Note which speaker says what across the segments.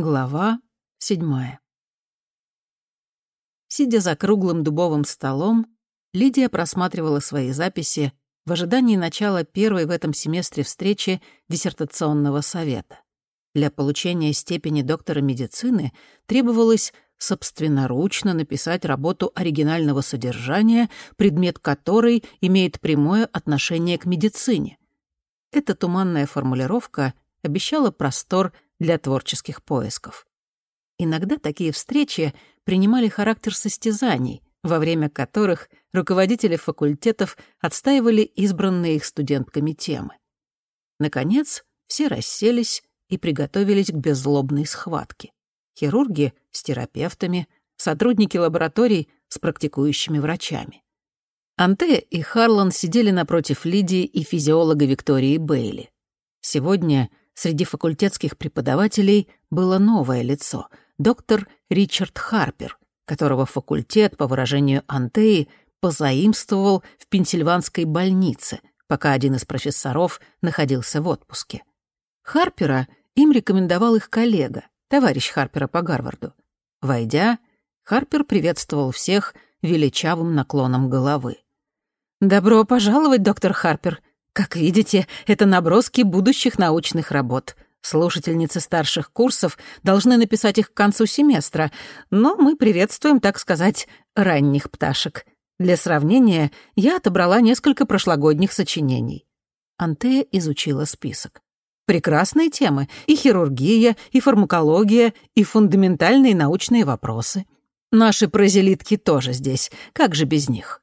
Speaker 1: Глава седьмая. Сидя за круглым дубовым столом, Лидия просматривала свои записи в ожидании начала первой в этом семестре встречи диссертационного совета. Для получения степени доктора медицины требовалось собственноручно написать работу оригинального содержания, предмет которой имеет прямое отношение к медицине. Эта туманная формулировка обещала простор для творческих поисков. Иногда такие встречи принимали характер состязаний, во время которых руководители факультетов отстаивали избранные их студентками темы. Наконец, все расселись и приготовились к беззлобной схватке. Хирурги с терапевтами, сотрудники лабораторий с практикующими врачами. Анте и Харлан сидели напротив Лидии и физиолога Виктории Бейли. Сегодня среди факультетских преподавателей было новое лицо — доктор Ричард Харпер, которого факультет, по выражению Антеи, позаимствовал в Пенсильванской больнице, пока один из профессоров находился в отпуске. Харпера им рекомендовал их коллега, товарищ Харпера по Гарварду. Войдя, Харпер приветствовал всех величавым наклоном головы. «Добро пожаловать, доктор Харпер. Как видите, это наброски будущих научных работ. Слушательницы старших курсов должны написать их к концу семестра, но мы приветствуем, так сказать, ранних пташек. Для сравнения, я отобрала несколько прошлогодних сочинений». Антея изучила список. Прекрасные темы — и хирургия, и фармакология, и фундаментальные научные вопросы. Наши прозелитки тоже здесь, как же без них?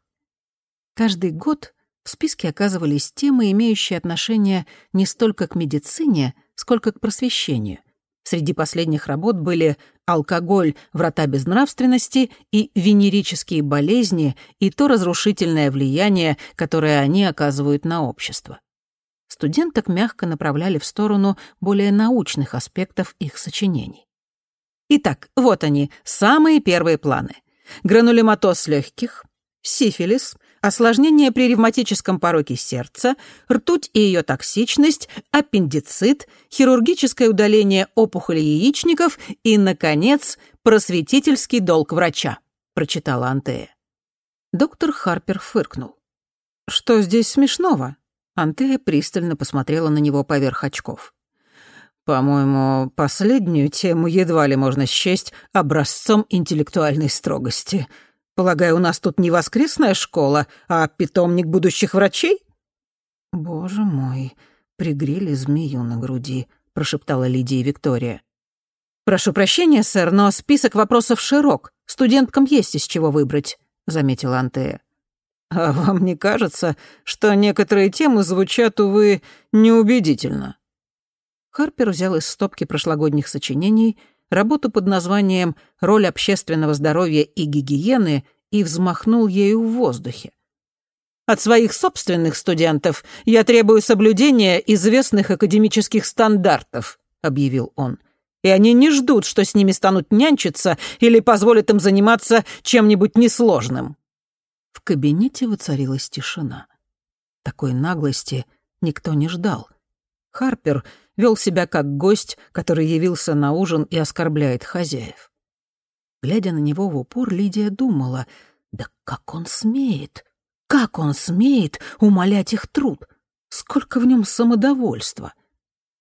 Speaker 1: Каждый год в списке оказывались темы, имеющие отношение не столько к медицине, сколько к просвещению. Среди последних работ были «Алкоголь. Врата безнравственности» и «Венерические болезни» и то разрушительное влияние, которое они оказывают на общество студенток мягко направляли в сторону более научных аспектов их сочинений. Итак, вот они, самые первые планы. Гранулематоз легких, сифилис, осложнение при ревматическом пороке сердца, ртуть и ее токсичность, аппендицит, хирургическое удаление опухоли яичников и, наконец, просветительский долг врача, прочитала Антея. Доктор Харпер фыркнул. «Что здесь смешного?» Антея пристально посмотрела на него поверх очков. «По-моему, последнюю тему едва ли можно счесть образцом интеллектуальной строгости. Полагаю, у нас тут не воскресная школа, а питомник будущих врачей?» «Боже мой, пригрели змею на груди», — прошептала Лидия Виктория. «Прошу прощения, сэр, но список вопросов широк. Студенткам есть из чего выбрать», — заметила Антея. А вам не кажется, что некоторые темы звучат, увы, неубедительно?» Харпер взял из стопки прошлогодних сочинений работу под названием «Роль общественного здоровья и гигиены» и взмахнул ею в воздухе. «От своих собственных студентов я требую соблюдения известных академических стандартов», — объявил он. «И они не ждут, что с ними станут нянчиться или позволят им заниматься чем-нибудь несложным». В кабинете воцарилась тишина. Такой наглости никто не ждал. Харпер вел себя как гость, который явился на ужин и оскорбляет хозяев. Глядя на него в упор, Лидия думала, да как он смеет, как он смеет умолять их труд, сколько в нем самодовольства.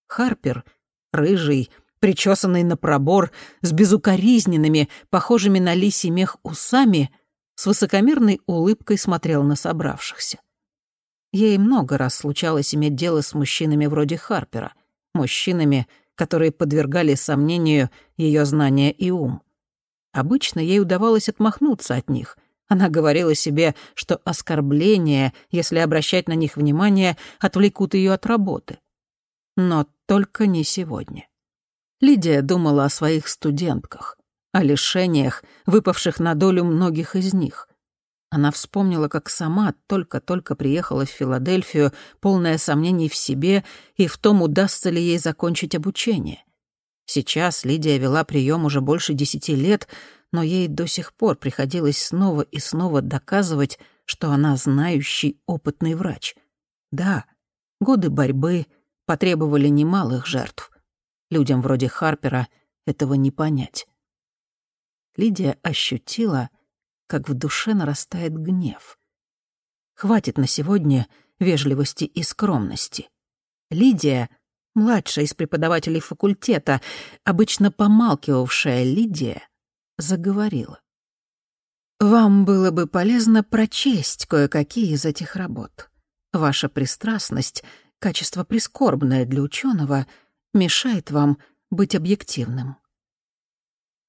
Speaker 1: Харпер, рыжий, причесанный на пробор, с безукоризненными, похожими на лисий мех усами — с высокомерной улыбкой смотрел на собравшихся. Ей много раз случалось иметь дело с мужчинами вроде Харпера, мужчинами, которые подвергали сомнению ее знания и ум. Обычно ей удавалось отмахнуться от них. Она говорила себе, что оскорбления, если обращать на них внимание, отвлекут ее от работы. Но только не сегодня. Лидия думала о своих студентках о лишениях, выпавших на долю многих из них. Она вспомнила, как сама только-только приехала в Филадельфию, полная сомнений в себе и в том, удастся ли ей закончить обучение. Сейчас Лидия вела прием уже больше десяти лет, но ей до сих пор приходилось снова и снова доказывать, что она знающий, опытный врач. Да, годы борьбы потребовали немалых жертв. Людям вроде Харпера этого не понять. Лидия ощутила, как в душе нарастает гнев. Хватит на сегодня вежливости и скромности. Лидия, младшая из преподавателей факультета, обычно помалкивавшая Лидия, заговорила. «Вам было бы полезно прочесть кое-какие из этих работ. Ваша пристрастность, качество прискорбное для ученого, мешает вам быть объективным».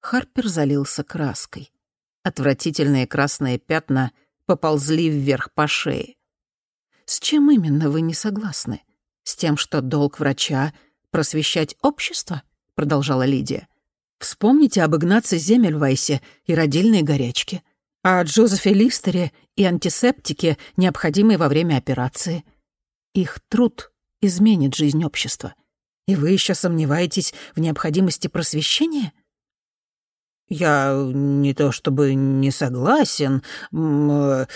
Speaker 1: Харпер залился краской. Отвратительные красные пятна поползли вверх по шее. «С чем именно вы не согласны? С тем, что долг врача — просвещать общество?» — продолжала Лидия. «Вспомните об Игнаце Земельвайсе и родильной горячке, о Джозефе Листере и антисептике, необходимой во время операции. Их труд изменит жизнь общества. И вы еще сомневаетесь в необходимости просвещения?»
Speaker 2: «Я не то чтобы не согласен...» э,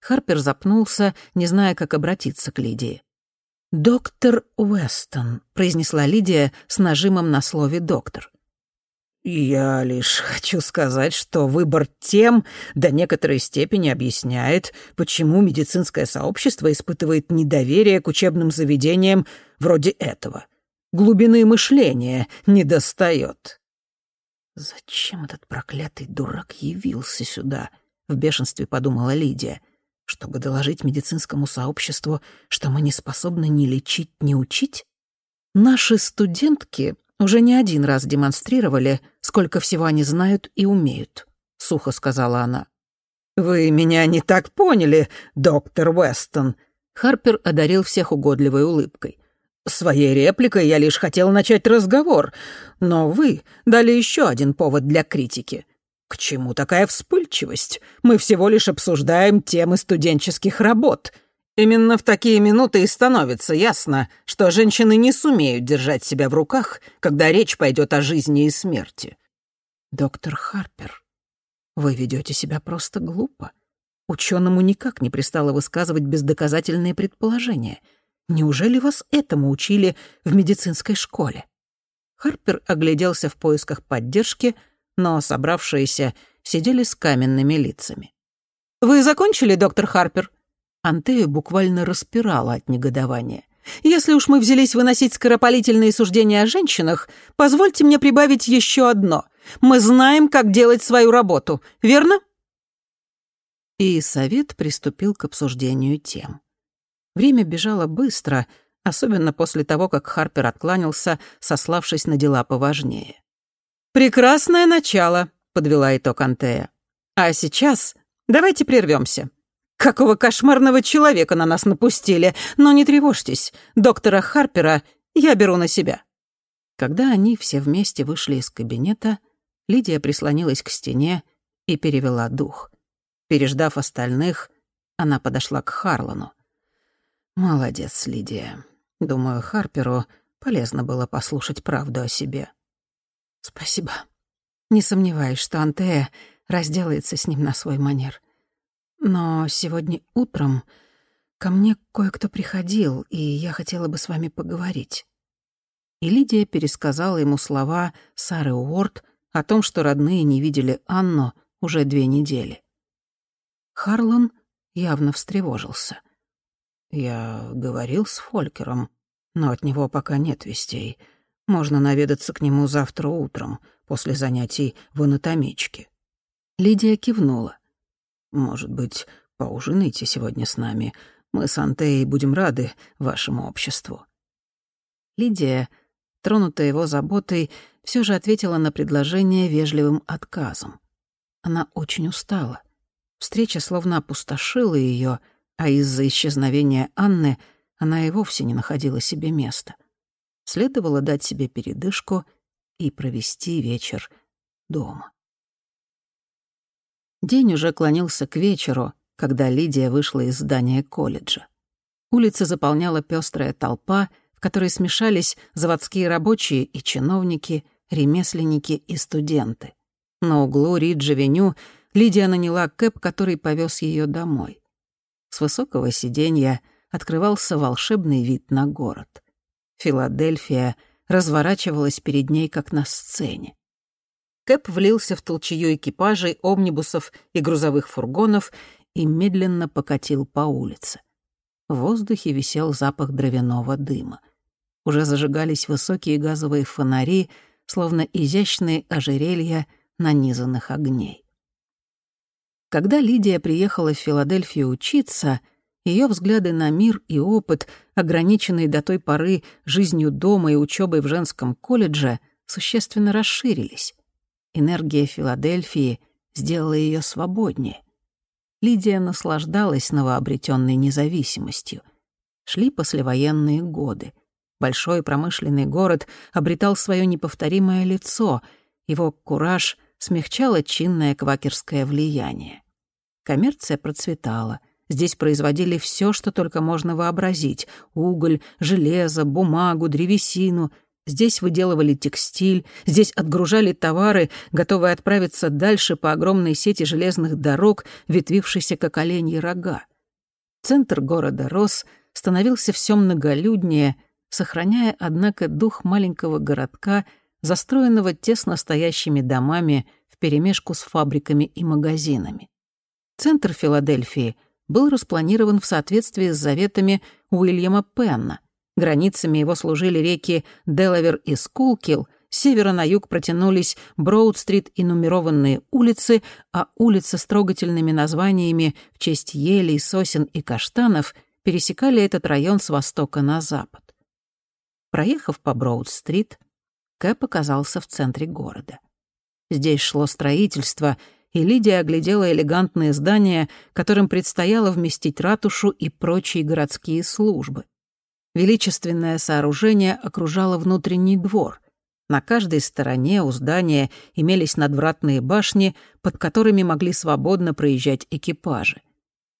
Speaker 1: Харпер запнулся, не зная, как обратиться к Лидии. «Доктор Уэстон», — произнесла Лидия с нажимом на слове «доктор».
Speaker 2: «Я лишь хочу сказать, что выбор тем до некоторой степени объясняет, почему медицинское сообщество испытывает недоверие к учебным заведениям вроде этого. Глубины мышления недостает».
Speaker 1: «Зачем этот проклятый дурак явился сюда?» — в бешенстве подумала Лидия. «Чтобы доложить медицинскому сообществу, что мы не способны ни лечить, ни учить? Наши студентки уже не один раз демонстрировали, сколько всего они знают и умеют», — сухо сказала она.
Speaker 2: «Вы меня не так поняли, доктор Уэстон», —
Speaker 1: Харпер одарил всех угодливой улыбкой.
Speaker 2: Своей репликой я лишь хотел начать разговор, но вы дали еще один повод для критики. К чему такая вспыльчивость? Мы всего лишь обсуждаем темы студенческих работ. Именно в такие минуты и становится ясно, что женщины не сумеют держать себя в руках, когда речь пойдет о жизни и смерти.
Speaker 1: Доктор Харпер, вы ведете себя просто глупо. Ученому никак не пристало высказывать бездоказательные предположения — Неужели вас этому учили в медицинской школе?» Харпер огляделся в поисках поддержки, но собравшиеся сидели с каменными лицами. «Вы закончили, доктор Харпер?» Антею буквально распирала от негодования. «Если уж мы взялись выносить скоропалительные суждения о женщинах, позвольте мне прибавить еще одно. Мы знаем, как делать свою работу, верно?» И совет приступил к обсуждению тем. Время бежало быстро, особенно после того, как Харпер откланялся, сославшись на дела поважнее. «Прекрасное начало», — подвела итог Антея. «А сейчас давайте прервемся. Какого кошмарного человека на нас напустили, но не тревожьтесь, доктора Харпера я беру на себя». Когда они все вместе вышли из кабинета, Лидия прислонилась к стене и перевела дух. Переждав остальных, она подошла к Харлану. «Молодец, Лидия. Думаю, Харперу полезно было послушать правду о себе». «Спасибо. Не сомневаюсь, что Антея разделается с ним на свой манер. Но сегодня утром ко мне кое-кто приходил, и я хотела бы с вами поговорить». И Лидия пересказала ему слова Сары Уорд о том, что родные не видели Анну уже две недели. Харлан явно встревожился. Я говорил с Фолькером, но от него пока нет вестей. Можно наведаться к нему завтра утром, после занятий в анатомичке. Лидия кивнула. «Может быть, поужинайте сегодня с нами. Мы с Антеей будем рады вашему обществу». Лидия, тронутая его заботой, все же ответила на предложение вежливым отказом. Она очень устала. Встреча словно опустошила ее, а из-за исчезновения Анны она и вовсе не находила себе места. Следовало дать себе передышку и провести вечер дома. День уже клонился к вечеру, когда Лидия вышла из здания колледжа. Улица заполняла пестрая толпа, в которой смешались заводские рабочие и чиновники, ремесленники и студенты. На углу Риджи-Веню Лидия наняла кэп, который повез ее домой. С высокого сиденья открывался волшебный вид на город. Филадельфия разворачивалась перед ней, как на сцене. Кэп влился в толчею экипажей, омнибусов и грузовых фургонов и медленно покатил по улице. В воздухе висел запах дровяного дыма. Уже зажигались высокие газовые фонари, словно изящные ожерелья нанизанных огней. Когда Лидия приехала в Филадельфию учиться, ее взгляды на мир и опыт, ограниченные до той поры жизнью дома и учебой в женском колледже, существенно расширились. Энергия Филадельфии сделала ее свободнее. Лидия наслаждалась новообретенной независимостью. Шли послевоенные годы. Большой промышленный город обретал свое неповторимое лицо, его кураж смягчало чинное квакерское влияние. Коммерция процветала. Здесь производили все, что только можно вообразить — уголь, железо, бумагу, древесину. Здесь выделывали текстиль, здесь отгружали товары, готовые отправиться дальше по огромной сети железных дорог, ветвившейся как оленьи рога. Центр города рос, становился все многолюднее, сохраняя, однако, дух маленького городка — застроенного тесно стоящими домами вперемешку с фабриками и магазинами. Центр Филадельфии был распланирован в соответствии с заветами Уильяма Пенна. Границами его служили реки Делавер и Скулкил, с севера на юг протянулись Броуд-стрит и нумерованные улицы, а улицы с трогательными названиями в честь елей, сосен и каштанов пересекали этот район с востока на запад. Проехав по Броуд-стрит, Кэп оказался в центре города. Здесь шло строительство, и Лидия оглядела элегантные здания, которым предстояло вместить ратушу и прочие городские службы. Величественное сооружение окружало внутренний двор. На каждой стороне у здания имелись надвратные башни, под которыми могли свободно проезжать экипажи.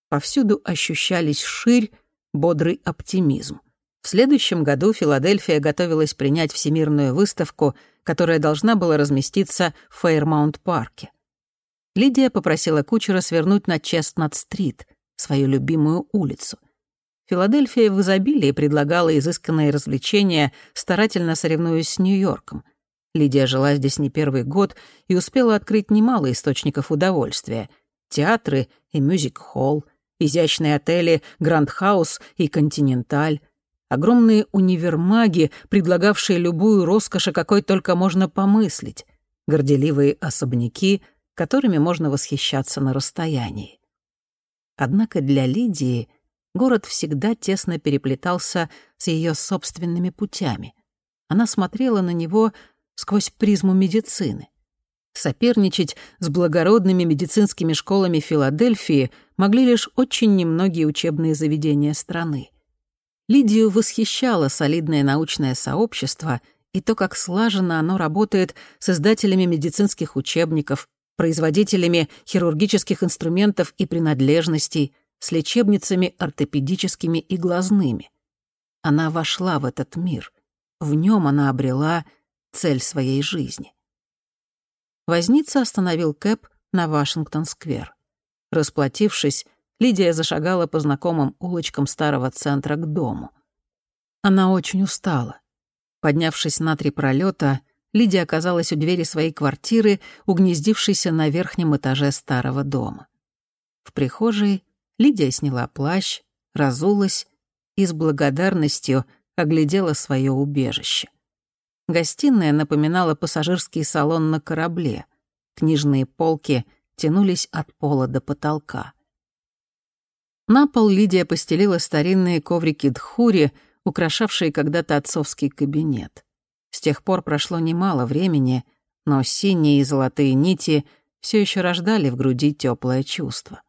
Speaker 1: Повсюду ощущались ширь, бодрый оптимизм. В следующем году Филадельфия готовилась принять всемирную выставку, которая должна была разместиться в Фейрмаунт-парке. Лидия попросила кучера свернуть на Честнат-стрит, свою любимую улицу. Филадельфия в изобилии предлагала изысканные развлечения, старательно соревнуясь с Нью-Йорком. Лидия жила здесь не первый год и успела открыть немало источников удовольствия. Театры и мюзик-холл, изящные отели «Гранд Хаус» и «Континенталь», огромные универмаги, предлагавшие любую роскошь, какой только можно помыслить, горделивые особняки, которыми можно восхищаться на расстоянии. Однако для Лидии город всегда тесно переплетался с ее собственными путями. Она смотрела на него сквозь призму медицины. Соперничать с благородными медицинскими школами Филадельфии могли лишь очень немногие учебные заведения страны. Лидию восхищало солидное научное сообщество и то, как слаженно оно работает с издателями медицинских учебников, производителями хирургических инструментов и принадлежностей, с лечебницами ортопедическими и глазными. Она вошла в этот мир. В нем она обрела цель своей жизни. Возница остановил Кэп на Вашингтон-сквер. Расплатившись, Лидия зашагала по знакомым улочкам старого центра к дому. Она очень устала. Поднявшись на три пролета, Лидия оказалась у двери своей квартиры, угнездившейся на верхнем этаже старого дома. В прихожей Лидия сняла плащ, разулась и с благодарностью оглядела свое убежище. Гостиная напоминала пассажирский салон на корабле. Книжные полки тянулись от пола до потолка. На пол Лидия постелила старинные коврики дхури, украшавшие когда-то отцовский кабинет. С тех пор прошло немало времени, но синие и золотые нити все еще рождали в груди теплое чувство.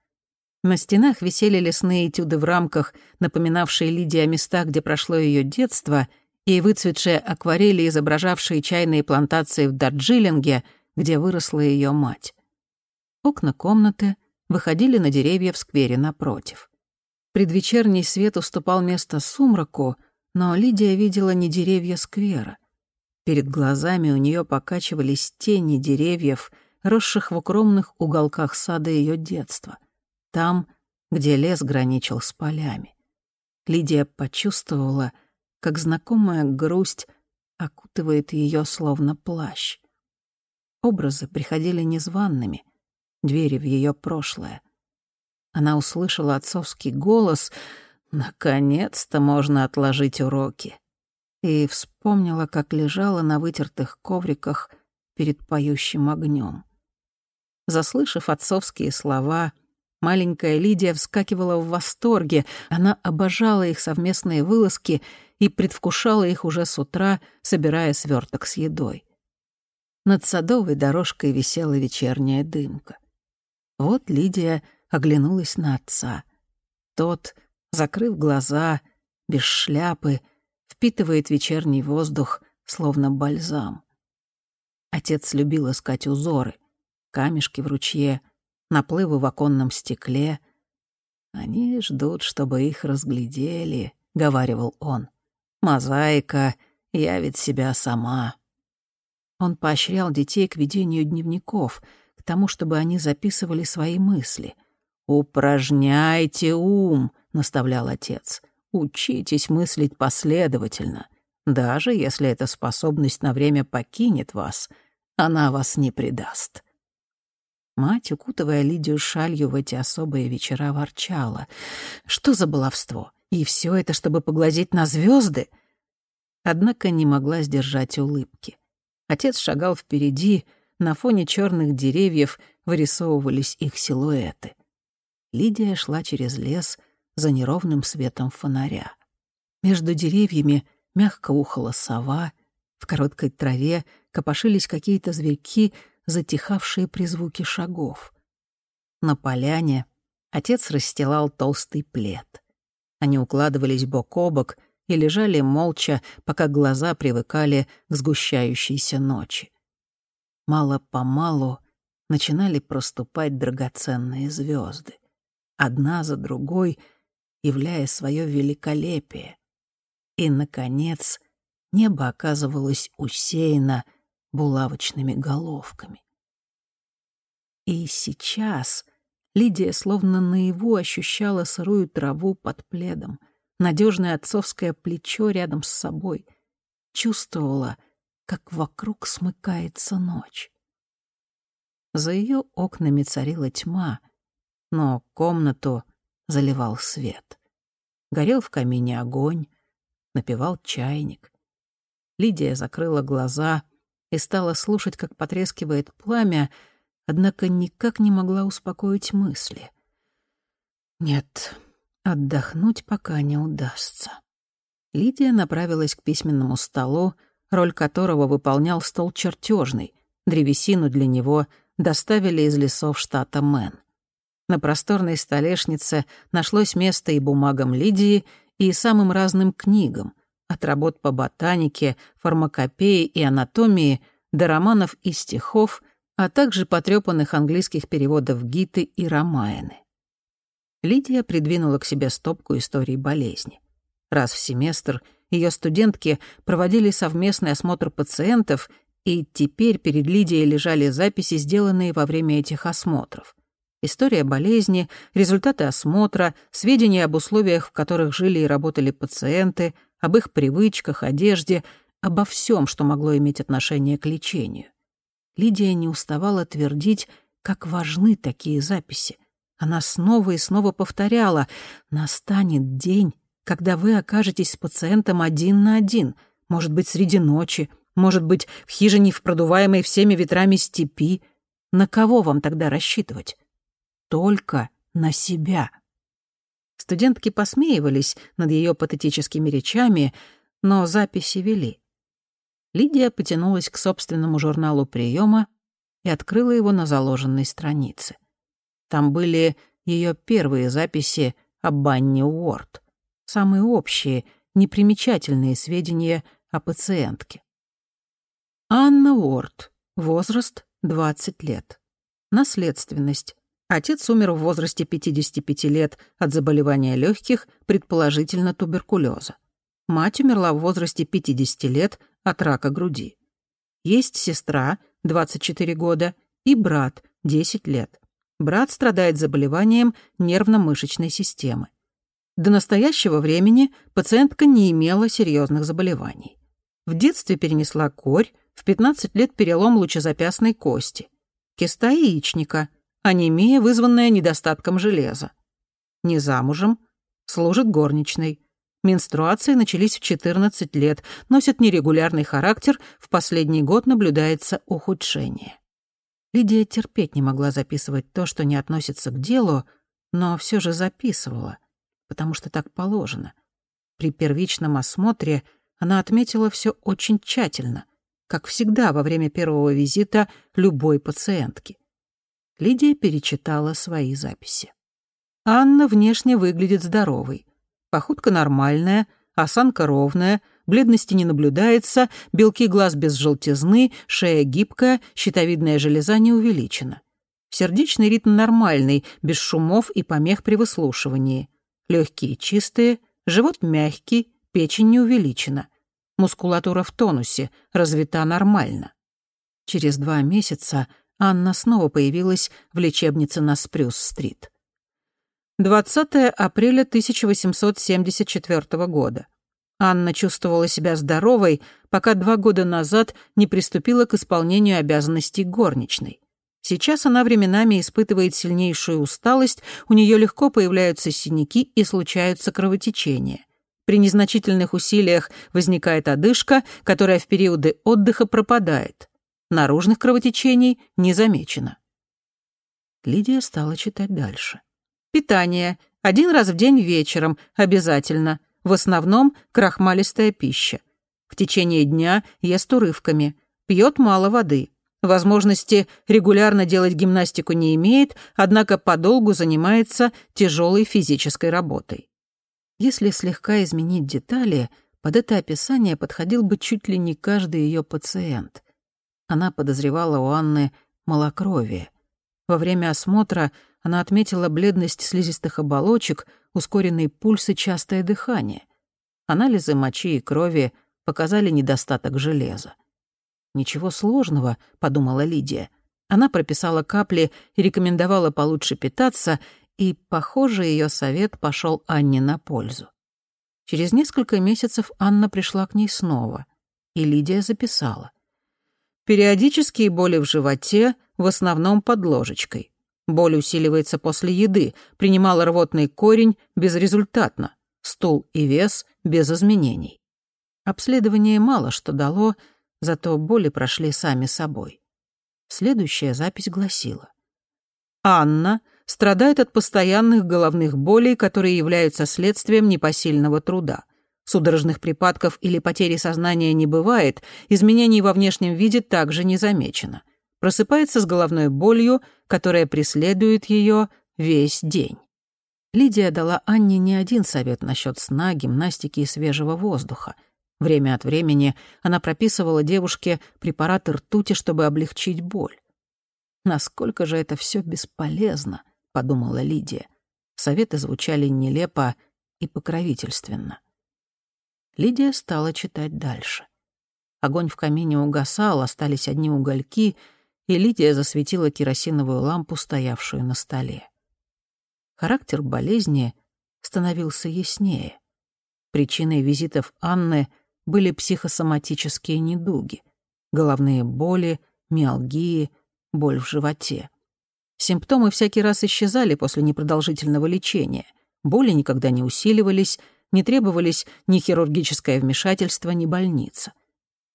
Speaker 1: На стенах висели лесные этюды в рамках, напоминавшие Лидии о местах, где прошло ее детство, и выцветшие акварели, изображавшие чайные плантации в Дарджилинге, где выросла ее мать. Окна комнаты — выходили на деревья в сквере напротив. Предвечерний свет уступал место сумраку, но Лидия видела не деревья сквера. Перед глазами у нее покачивались тени деревьев, росших в укромных уголках сада ее детства, там, где лес граничил с полями. Лидия почувствовала, как знакомая грусть окутывает ее словно плащ. Образы приходили незваными, двери в ее прошлое. Она услышала отцовский голос «Наконец-то можно отложить уроки» и вспомнила, как лежала на вытертых ковриках перед поющим огнем. Заслышав отцовские слова, маленькая Лидия вскакивала в восторге. Она обожала их совместные вылазки и предвкушала их уже с утра, собирая сверток с едой. Над садовой дорожкой висела вечерняя дымка. Вот Лидия оглянулась на отца. Тот, закрыв глаза, без шляпы, впитывает вечерний воздух, словно бальзам. Отец любил искать узоры, камешки в ручье, наплывы в оконном стекле. «Они ждут, чтобы их разглядели», — говаривал он. «Мозаика явит себя сама». Он поощрял детей к ведению дневников, тому, чтобы они записывали свои мысли. «Упражняйте ум», — наставлял отец. «Учитесь мыслить последовательно. Даже если эта способность на время покинет вас, она вас не предаст». Мать, укутывая Лидию шалью в эти особые вечера, ворчала. «Что за баловство? И все это, чтобы поглазеть на звезды? Однако не могла сдержать улыбки. Отец шагал впереди, на фоне черных деревьев вырисовывались их силуэты. Лидия шла через лес за неровным светом фонаря. Между деревьями мягко ухала сова, в короткой траве копошились какие-то зверьки, затихавшие при звуке шагов. На поляне отец расстилал толстый плед. Они укладывались бок о бок и лежали молча, пока глаза привыкали к сгущающейся ночи. Мало-помалу начинали проступать драгоценные звезды, одна за другой, являя свое великолепие. И, наконец, небо оказывалось усеяно булавочными головками. И сейчас Лидия словно наяву ощущала сырую траву под пледом — надежное отцовское плечо рядом с собой. Чувствовала, как вокруг смыкается ночь. За ее окнами царила тьма, но комнату заливал свет. Горел в камине огонь, напевал чайник. Лидия закрыла глаза и стала слушать, как потрескивает пламя, однако никак не могла успокоить мысли. Нет, Отдохнуть пока не удастся. Лидия направилась к письменному столу, роль которого выполнял стол чертежный. Древесину для него доставили из лесов штата Мэн. На просторной столешнице нашлось место и бумагам Лидии, и самым разным книгам, от работ по ботанике, фармакопее и анатомии до романов и стихов, а также потрёпанных английских переводов Гиты и Рамаяны. Лидия придвинула к себе стопку историй болезни. Раз в семестр ее студентки проводили совместный осмотр пациентов, и теперь перед Лидией лежали записи, сделанные во время этих осмотров. История болезни, результаты осмотра, сведения об условиях, в которых жили и работали пациенты, об их привычках, одежде, обо всем, что могло иметь отношение к лечению. Лидия не уставала твердить, как важны такие записи — она снова и снова повторяла «Настанет день, когда вы окажетесь с пациентом один на один, может быть, среди ночи, может быть, в хижине в продуваемой всеми ветрами степи. На кого вам тогда рассчитывать? Только на себя». Студентки посмеивались над ее патетическими речами, но записи вели. Лидия потянулась к собственному журналу приема и открыла его на заложенной странице — там были ее первые записи о Банне Уорд, самые общие, непримечательные сведения о пациентке. Анна Уорд, возраст 20 лет. Наследственность. Отец умер в возрасте 55 лет от заболевания легких, предположительно туберкулеза. Мать умерла в возрасте 50 лет от рака груди. Есть сестра, 24 года, и брат, 10 лет. Брат страдает заболеванием нервно-мышечной системы. До настоящего времени пациентка не имела серьезных заболеваний. В детстве перенесла корь, в 15 лет перелом лучезапястной кости. Киста яичника, анемия, вызванная недостатком железа. Не замужем, служит горничной. Менструации начались в 14 лет, носят нерегулярный характер, в последний год наблюдается ухудшение. Лидия терпеть не могла записывать то, что не относится к делу, но все же записывала, потому что так положено. При первичном осмотре она отметила все очень тщательно, как всегда во время первого визита любой пациентки. Лидия перечитала свои записи. Анна внешне выглядит здоровой. Походка нормальная, осанка ровная, бледности не наблюдается, белки глаз без желтизны, шея гибкая, щитовидная железа не увеличена. Сердечный ритм нормальный, без шумов и помех при выслушивании. Легкие чистые, живот мягкий, печень не увеличена. Мускулатура в тонусе, развита нормально. Через два месяца Анна снова появилась в лечебнице на Спрюс-стрит. 20 апреля 1874 года. Анна чувствовала себя здоровой, пока два года назад не приступила к исполнению обязанностей горничной. Сейчас она временами испытывает сильнейшую усталость, у нее легко появляются синяки и случаются кровотечения. При незначительных усилиях возникает одышка, которая в периоды отдыха пропадает. Наружных кровотечений не замечено. Лидия стала читать дальше. Питание. Один раз в день вечером, обязательно. В основном крахмалистая пища. В течение дня ест урывками. Пьет мало воды. Возможности регулярно делать гимнастику не имеет, однако подолгу занимается тяжелой физической работой. Если слегка изменить детали, под это описание подходил бы чуть ли не каждый ее пациент. Она подозревала у Анны малокровие. Во время осмотра она отметила бледность слизистых оболочек, ускоренный пульс и частое дыхание. Анализы мочи и крови показали недостаток железа. «Ничего сложного», — подумала Лидия. Она прописала капли и рекомендовала получше питаться, и, похоже, ее совет пошел Анне на пользу. Через несколько месяцев Анна пришла к ней снова, и Лидия записала. Периодические боли в животе, в основном под ложечкой. Боль усиливается после еды. Принимала рвотный корень безрезультатно. Стул и вес без изменений. Обследование мало что дало, зато боли прошли сами собой. Следующая запись гласила. Анна страдает от постоянных головных болей, которые являются следствием непосильного труда. Судорожных припадков или потери сознания не бывает, изменений во внешнем виде также не замечено просыпается с головной болью, которая преследует ее весь день. Лидия дала Анне не один совет насчет сна, гимнастики и свежего воздуха. Время от времени она прописывала девушке препараты ртути, чтобы облегчить боль. «Насколько же это все бесполезно», — подумала Лидия. Советы звучали нелепо и покровительственно. Лидия стала читать дальше. Огонь в камине угасал, остались одни угольки — и Лидия засветила керосиновую лампу, стоявшую на столе. Характер болезни становился яснее. Причиной визитов Анны были психосоматические недуги, головные боли, миалгии, боль в животе. Симптомы всякий раз исчезали после непродолжительного лечения. Боли никогда не усиливались, не требовались ни хирургическое вмешательство, ни больница.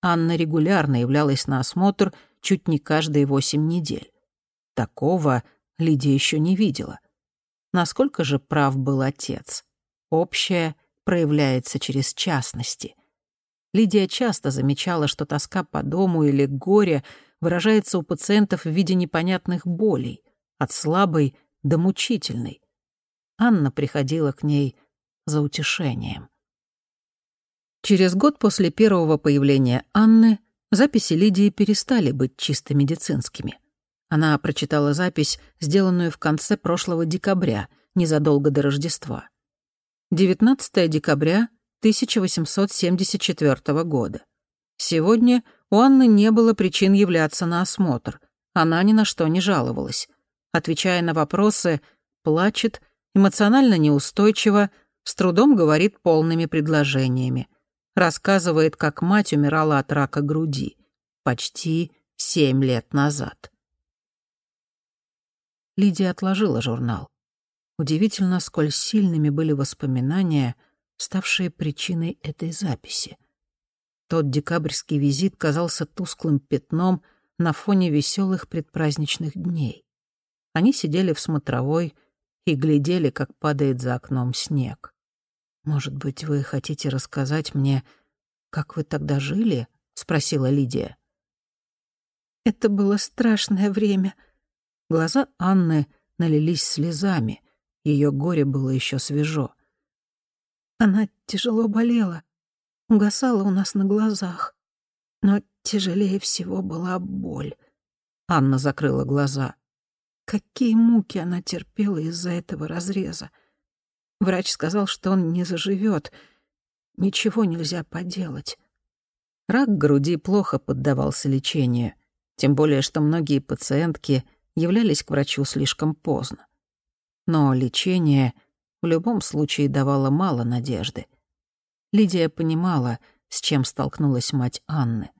Speaker 1: Анна регулярно являлась на осмотр чуть не каждые восемь недель. Такого Лидия еще не видела. Насколько же прав был отец? Общее проявляется через частности. Лидия часто замечала, что тоска по дому или горе выражается у пациентов в виде непонятных болей, от слабой до мучительной. Анна приходила к ней за утешением. Через год после первого появления Анны записи Лидии перестали быть чисто медицинскими. Она прочитала запись, сделанную в конце прошлого декабря, незадолго до Рождества. 19 декабря 1874 года. Сегодня у Анны не было причин являться на осмотр. Она ни на что не жаловалась. Отвечая на вопросы, плачет, эмоционально неустойчиво, с трудом говорит полными предложениями. рассказывает, как мать умирала от рака груди. Почти семь лет назад. Лидия отложила журнал. Удивительно, сколь сильными были воспоминания, ставшие причиной этой записи. Тот декабрьский визит казался тусклым пятном на фоне веселых предпраздничных дней. Они сидели в смотровой и глядели, как падает за окном снег. «Может быть, вы хотите рассказать мне, как вы тогда жили?» — спросила Лидия.
Speaker 3: «Это было страшное время».
Speaker 1: Глаза Анны налились слезами. Ее горе было еще свежо.
Speaker 3: Она тяжело болела, угасала у нас на глазах. Но тяжелее всего была боль.
Speaker 1: Анна закрыла глаза.
Speaker 3: Какие муки она терпела из-за этого разреза. Врач сказал, что он не заживет. Ничего нельзя поделать.
Speaker 1: Рак груди плохо поддавался лечению, тем более что многие пациентки являлись к врачу слишком поздно. Но лечение в любом случае давало мало надежды. Лидия понимала, с чем столкнулась мать Анны.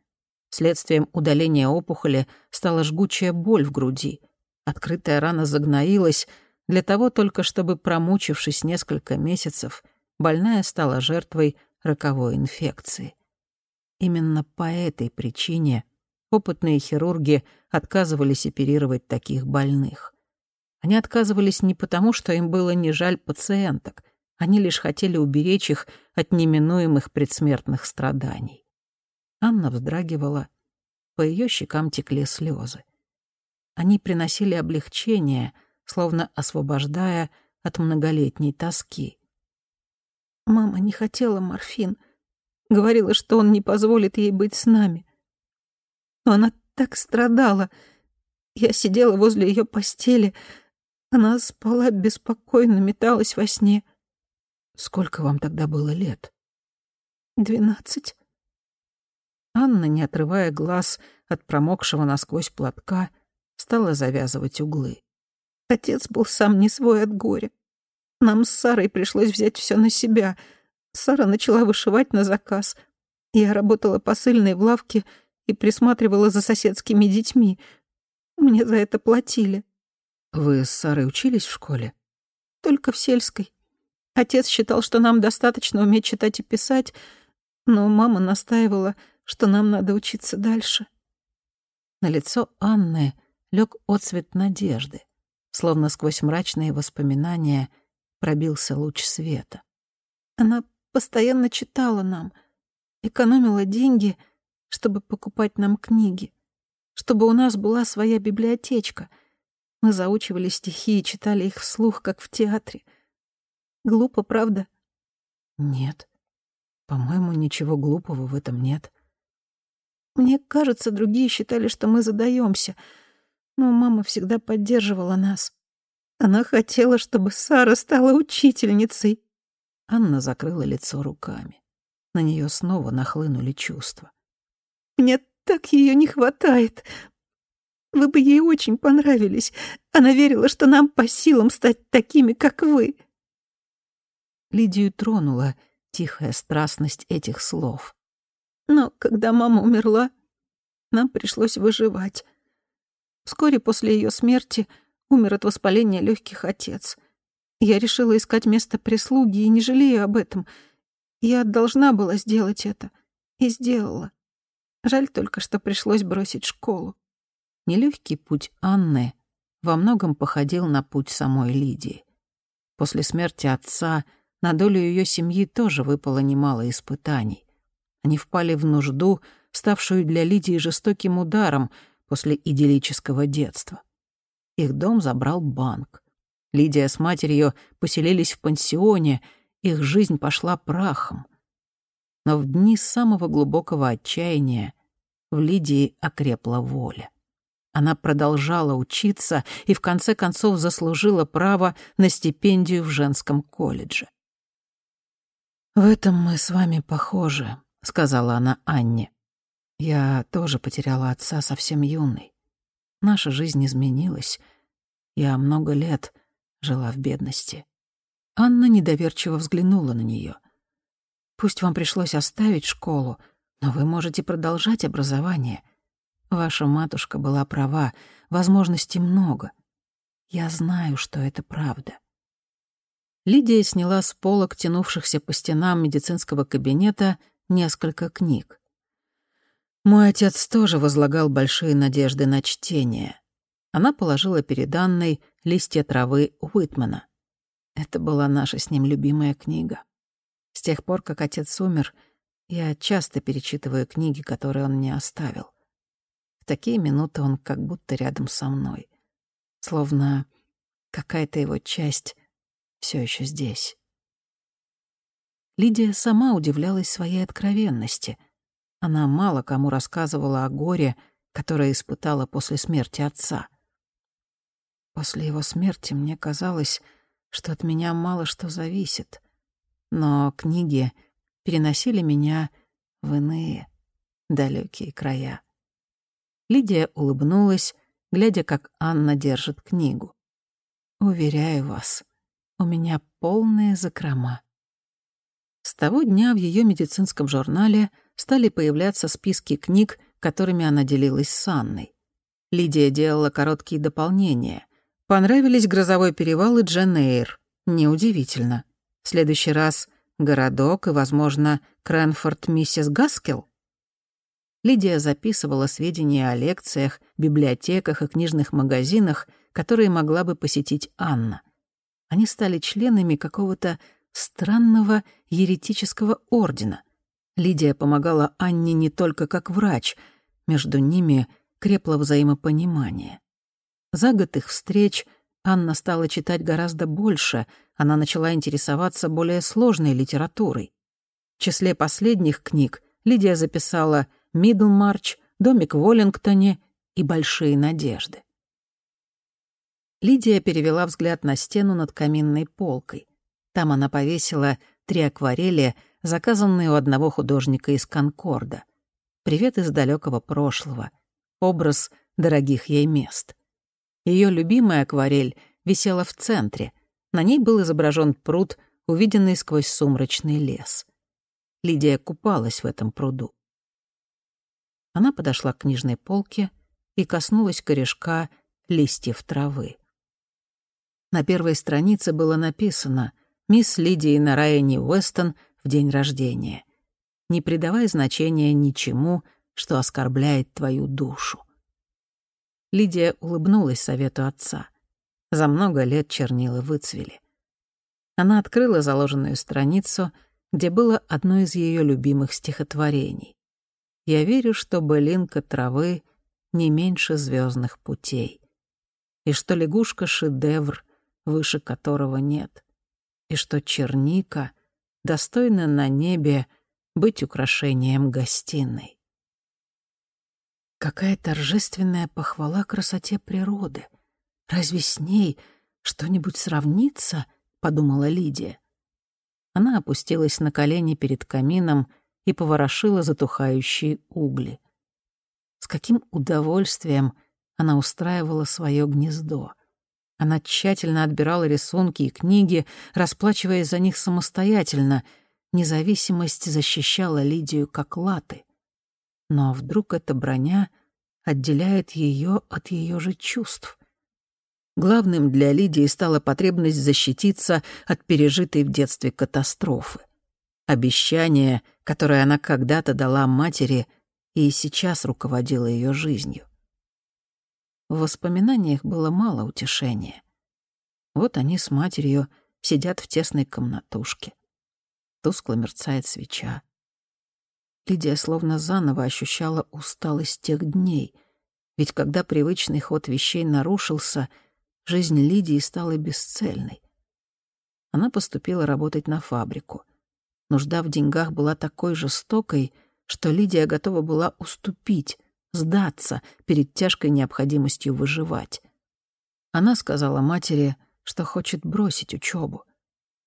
Speaker 1: Следствием удаления опухоли стала жгучая боль в груди — Открытая рана загноилась для того только, чтобы, промучившись несколько месяцев, больная стала жертвой роковой инфекции. Именно по этой причине опытные хирурги отказывались оперировать таких больных. Они отказывались не потому, что им было не жаль пациенток, они лишь хотели уберечь их от неминуемых предсмертных страданий. Анна вздрагивала, по ее щекам текли слезы. Они приносили облегчение, словно освобождая от многолетней тоски.
Speaker 3: Мама не хотела морфин. Говорила, что он не позволит ей быть с нами. Но она так страдала. Я сидела возле ее постели. Она спала беспокойно, металась во сне.
Speaker 1: Сколько вам тогда было лет?
Speaker 3: Двенадцать.
Speaker 1: Анна, не отрывая глаз от промокшего насквозь платка, — стала завязывать углы.
Speaker 3: Отец был сам не свой от горя. Нам с Сарой пришлось взять все на себя. Сара начала вышивать на заказ. Я работала посыльной в лавке и присматривала за соседскими детьми. Мне за это платили.
Speaker 1: Вы с Сарой учились в школе?
Speaker 3: Только в сельской. Отец считал, что нам достаточно уметь читать и писать, но мама настаивала, что нам надо учиться дальше.
Speaker 1: На лицо Анны лег отцвет надежды, словно сквозь мрачные воспоминания пробился луч света.
Speaker 3: Она постоянно читала нам, экономила деньги, чтобы покупать нам книги, чтобы у нас была своя библиотечка. Мы заучивали стихи и читали их вслух, как в театре. Глупо, правда?
Speaker 1: Нет. По-моему, ничего глупого в этом нет.
Speaker 3: Мне кажется, другие считали, что мы задаемся — но мама всегда поддерживала нас. Она хотела, чтобы Сара стала учительницей.
Speaker 1: Анна закрыла лицо руками. На нее снова нахлынули чувства.
Speaker 3: Мне так ее не хватает. Вы бы ей очень понравились. Она верила, что нам по силам стать такими, как вы.
Speaker 1: Лидию тронула тихая страстность этих слов.
Speaker 3: Но когда мама умерла, нам пришлось выживать. Вскоре после ее смерти умер от воспаления легких отец. Я решила искать место прислуги и не жалею об этом. Я должна была сделать это. И сделала. Жаль только, что пришлось бросить школу.
Speaker 1: Нелегкий путь Анны во многом походил на путь самой Лидии. После смерти отца на долю ее семьи тоже выпало немало испытаний. Они впали в нужду, ставшую для Лидии жестоким ударом — после идиллического детства. Их дом забрал банк. Лидия с матерью поселились в пансионе, их жизнь пошла прахом. Но в дни самого глубокого отчаяния в Лидии окрепла воля. Она продолжала учиться и в конце концов заслужила право на стипендию в женском колледже. «В этом мы с вами похожи», — сказала она Анне. Я тоже потеряла отца совсем юной. Наша жизнь изменилась. Я много лет жила в бедности. Анна недоверчиво взглянула на нее. Пусть вам пришлось оставить школу, но вы можете продолжать образование. Ваша матушка была права, возможностей много. Я знаю, что это правда. Лидия сняла с полок, тянувшихся по стенам медицинского кабинета, несколько книг. Мой отец тоже возлагал большие надежды на чтение. Она положила перед Анной листья травы Уитмана. Это была наша с ним любимая книга. С тех пор, как отец умер, я часто перечитываю книги, которые он мне оставил. В такие минуты он как будто рядом со мной. Словно какая-то его часть все еще здесь. Лидия сама удивлялась своей откровенности. Она мало кому рассказывала о горе, которое испытала после смерти отца. После его смерти мне казалось, что от меня мало что зависит. Но книги переносили меня в иные, далекие края. Лидия улыбнулась, глядя, как Анна держит книгу. «Уверяю вас, у меня полные закрома». С того дня в ее медицинском журнале стали появляться списки книг, которыми она делилась с Анной. Лидия делала короткие дополнения. Понравились «Грозовой перевал» и «Джен Эйр». Неудивительно. В следующий раз «Городок» и, возможно, «Крэнфорд миссис Гаскел». Лидия записывала сведения о лекциях, библиотеках и книжных магазинах, которые могла бы посетить Анна. Они стали членами какого-то странного еретического ордена. Лидия помогала Анне не только как врач, между ними крепло взаимопонимание. За год их встреч Анна стала читать гораздо больше, она начала интересоваться более сложной литературой. В числе последних книг Лидия записала «Мидлмарч», «Домик в Уоллингтоне» и «Большие надежды». Лидия перевела взгляд на стену над каминной полкой. Там она повесила три акварели, заказанные у одного художника из Конкорда. Привет из далекого прошлого. Образ дорогих ей мест. Ее любимая акварель висела в центре. На ней был изображен пруд, увиденный сквозь сумрачный лес. Лидия купалась в этом пруду. Она подошла к книжной полке и коснулась корешка листьев травы. На первой странице было написано «Мисс Лидия Нараяни Уэстон в день рождения. Не придавай значения ничему, что оскорбляет твою душу». Лидия улыбнулась совету отца. За много лет чернила выцвели. Она открыла заложенную страницу, где было одно из ее любимых стихотворений. «Я верю, что былинка травы не меньше звездных путей, и что лягушка — шедевр, выше которого нет, и что черника достойна на небе быть украшением гостиной. Какая торжественная похвала красоте природы. Разве с ней что-нибудь сравнится? подумала Лидия. Она опустилась на колени перед камином и поворошила затухающие угли. С каким удовольствием она устраивала свое гнездо. Она тщательно отбирала рисунки и книги, расплачиваясь за них самостоятельно. Независимость защищала Лидию как латы. Но вдруг эта броня отделяет ее от ее же чувств. Главным для Лидии стала потребность защититься от пережитой в детстве катастрофы. Обещание, которое она когда-то дала матери и сейчас руководило ее жизнью. В воспоминаниях было мало утешения. Вот они с матерью сидят в тесной комнатушке. Тускло мерцает свеча. Лидия словно заново ощущала усталость тех дней. Ведь когда привычный ход вещей нарушился, жизнь Лидии стала бесцельной. Она поступила работать на фабрику. Нужда в деньгах была такой жестокой, что Лидия готова была уступить, сдаться перед тяжкой необходимостью выживать. Она сказала матери, что хочет бросить учебу.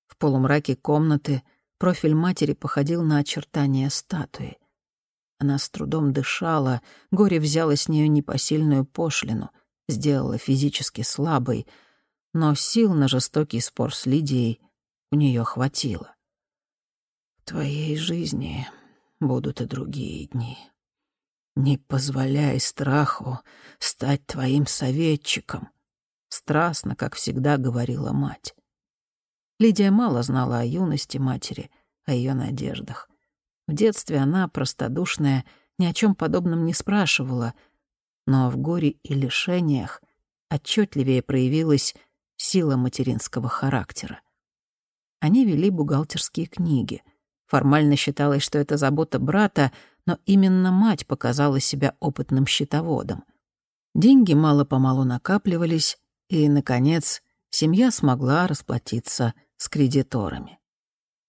Speaker 1: В полумраке комнаты — Профиль матери походил на очертания статуи. Она с трудом дышала, горе взяло с нее непосильную пошлину, сделала физически слабой, но сил на жестокий спор с Лидией у нее хватило.
Speaker 2: Твоей жизни будут и другие дни. Не позволяй страху стать твоим советчиком, страстно, как всегда говорила мать. Лидия мало знала о юности матери, о ее надеждах. В детстве она, простодушная, ни о чем подобном не спрашивала, но в горе и лишениях отчетливее проявилась сила материнского характера. Они вели бухгалтерские книги. Формально считалось, что это забота брата, но именно мать показала себя опытным счетоводом. Деньги мало-помалу накапливались, и, наконец, семья смогла расплатиться с кредиторами.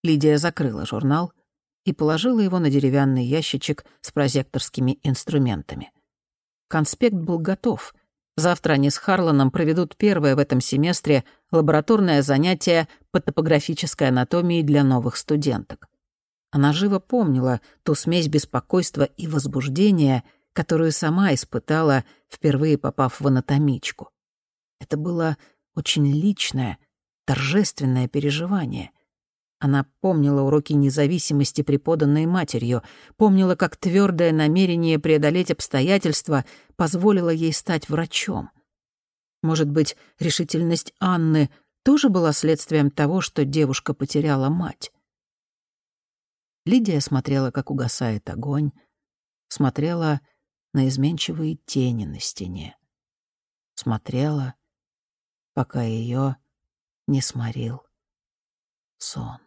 Speaker 2: Лидия закрыла журнал и положила его на деревянный ящичек с прозекторскими инструментами. Конспект был готов. Завтра они с Харланом проведут первое в этом семестре лабораторное занятие по топографической анатомии для новых студенток. Она живо помнила ту смесь беспокойства и возбуждения, которую сама испытала, впервые попав в анатомичку. Это было очень личное, торжественное переживание. Она помнила уроки независимости, преподанные матерью, помнила, как твердое намерение преодолеть обстоятельства позволило ей стать врачом. Может быть, решительность Анны тоже была следствием того, что девушка потеряла мать. Лидия смотрела, как угасает огонь, смотрела на изменчивые тени на стене. Смотрела, пока ее не сморил сон.